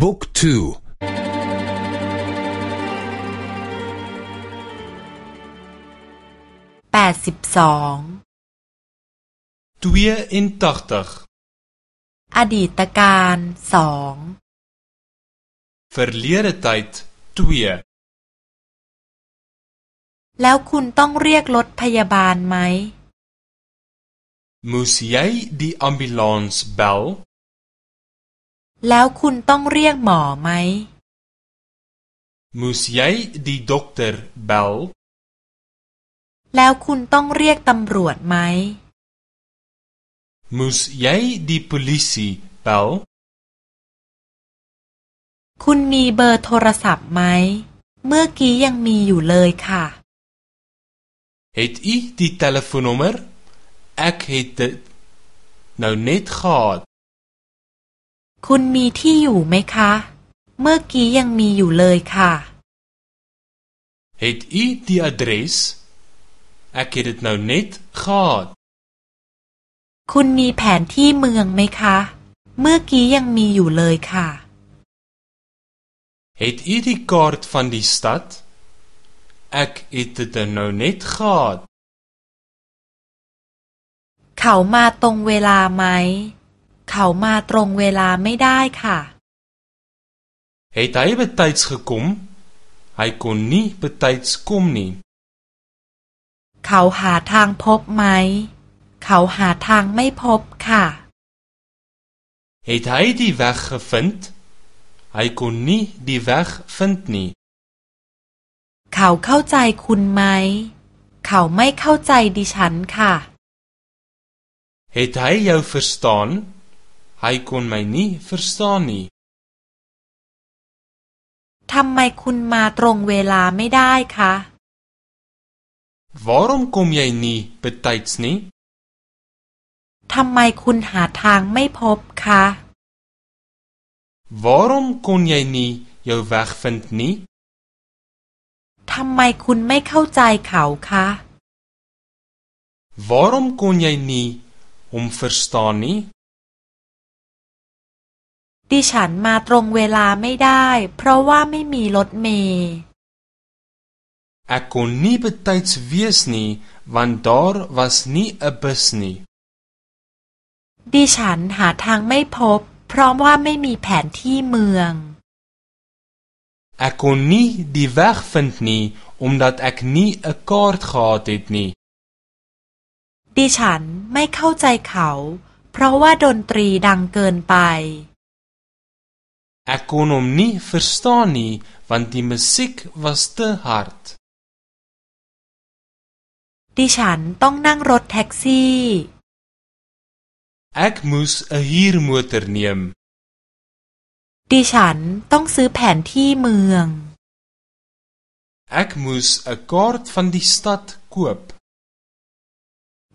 บุ๊กทูแปดสิบสองอดีตการสอง verlede tyd 2แล้วคุณต้องเรียกรถพยาบาลไหม Moes jy die ambulans bel แล้วคุณต้องเรียกหมอไหม Moes jy die dokter bel แล้วคุณต้องเรียกตำรวจไหม Moes jy die polisie bel คุณมีเบอร์โทรศัพท์ไหม เมื่อกี้ยังมีอยู่เลยค่ะ Het u die telefoonnommer Ek het dit nou net gehad คุณมีที่อยู่ไหมคะ เมื่อกี้ยังมีอยู่เลยค่ะ Het u die adres Ek het dit nou net gehad คุณมีแผนที่เมืองไหมคะ เมื่อกี้ยังมีอยู่เลยค่ะ Het u die kaart van die stad Ek het dit nou net gehad เขามาตรงเวลาไหม เขามาตรงเวลาไม่ได้ค่ะ Het hy betyds gekom? Hy kon nie betyds kom nie. เขาหาทางพบไหม เขาหาทางไม่พบค่ะ Het hy die weg gevind? Hy kon nie die weg vind nie. เขาเข้าใจคุณไหม เขาไม่เข้าใจดิฉันค่ะ Het hy jou verstaan? Hy kon my nie verstaan nie. ทำไมคุณมาตรงเวลาไม่ได้คะ Waarom kom jy nie betyds nie? ทำไมคุณหาทางไม่พบคะ Waarom kon jy nie jou weg vind nie? ทำไมคุณไม่เข้าใจเขาคะ Waarom kon jy nie hom verstaan nie? ดิฉันมาตรงเวลาไม่ได้ เพราะว่าไม่มีรถเมล์ Ek kon nie betyds wees nie want daar was nie 'n bus nie. ดิฉันหาทางไม่พบ เพราะว่าไม่มีแผนที่เมือง Ek kon nie die weg vind nie omdat ek nie 'n kaart gehad het nie. ดิฉันไม่เข้าใจเขา เพราะว่าดนตรีดังเกินไป Ek kon hom nie verstaan nie want die musiek was te hard. ดิฉันต้องนั่งรถแท็กซี่ Ek moes 'n huurmotor neem. ดิฉันต้องซื้อแผนที่เมือง Ek moes 'n kaart van die stad koop.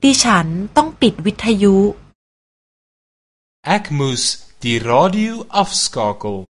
ดิฉันต้องปิดวิทยุ Ek moes die radio afskakel.